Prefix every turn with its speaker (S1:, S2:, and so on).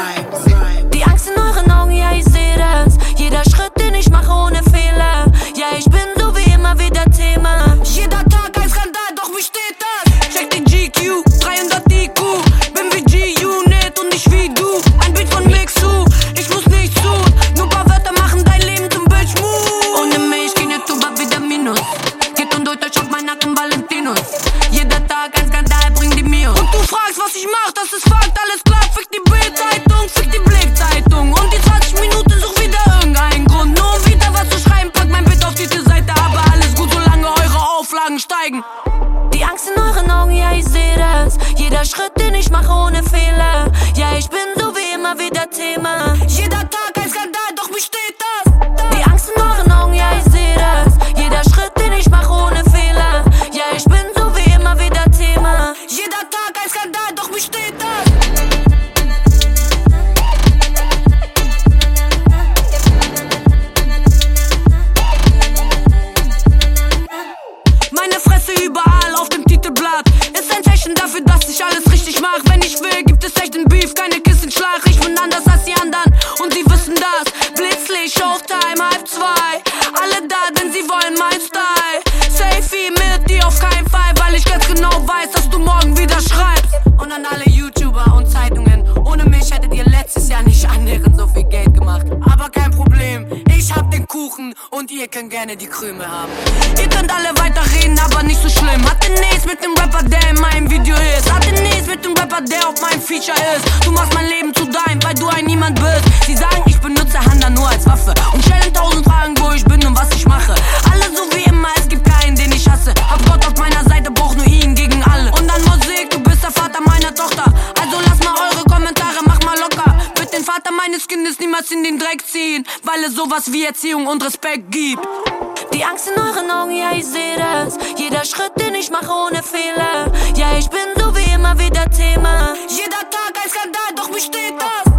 S1: vibes. steigen. Die Angst in euren Augen, ja, ich sehe das. Jeder Schritt, den ich mache, Blitzlicht, Showtime, halb zwei. Alle da, denn sie wollen mein Style. Safety mit dir auf keinen Fall, weil ich ganz genau weiß, dass du morgen wieder schreibst. Und an alle YouTuber und Zeitungen. Ohne mich hättet ihr letztes Jahr nicht annähernd so viel Geld gemacht. Aber kein Problem, ich hab den Kuchen und ihr könnt gerne die Krümel haben. Ihr könnt alle weiterreden, aber nicht so schlimm. Hatte nichts mit dem Rapper, der in meinem Video ist. Hatte nichts mit dem Rapper, der auf
S2: meinem
S1: Feature ist. Du machst mein
S2: Leben zu dein, weil du
S1: ein
S2: Niemand bist.
S1: Sie sagen,
S2: Waffe.
S1: Und stellen tausend Fragen, wo ich bin und was ich mache. Alle so wie immer, es gibt keinen, den ich hasse. Hab Gott auf meiner Seite, brauch nur ihn gegen alle. Und dann Musik, du bist der Vater meiner Tochter. Also lass mal eure Kommentare, mach mal locker. Wird den Vater meines Kindes niemals in den
S2: Dreck
S1: ziehen, weil es sowas wie Erziehung und Respekt gibt. Die Angst in euren Augen, ja, ich seh das. Jeder Schritt, den ich mache ohne Fehler. Ja, ich bin so wie immer wieder Thema. Jeder Tag ein Skandal, doch mich steht das.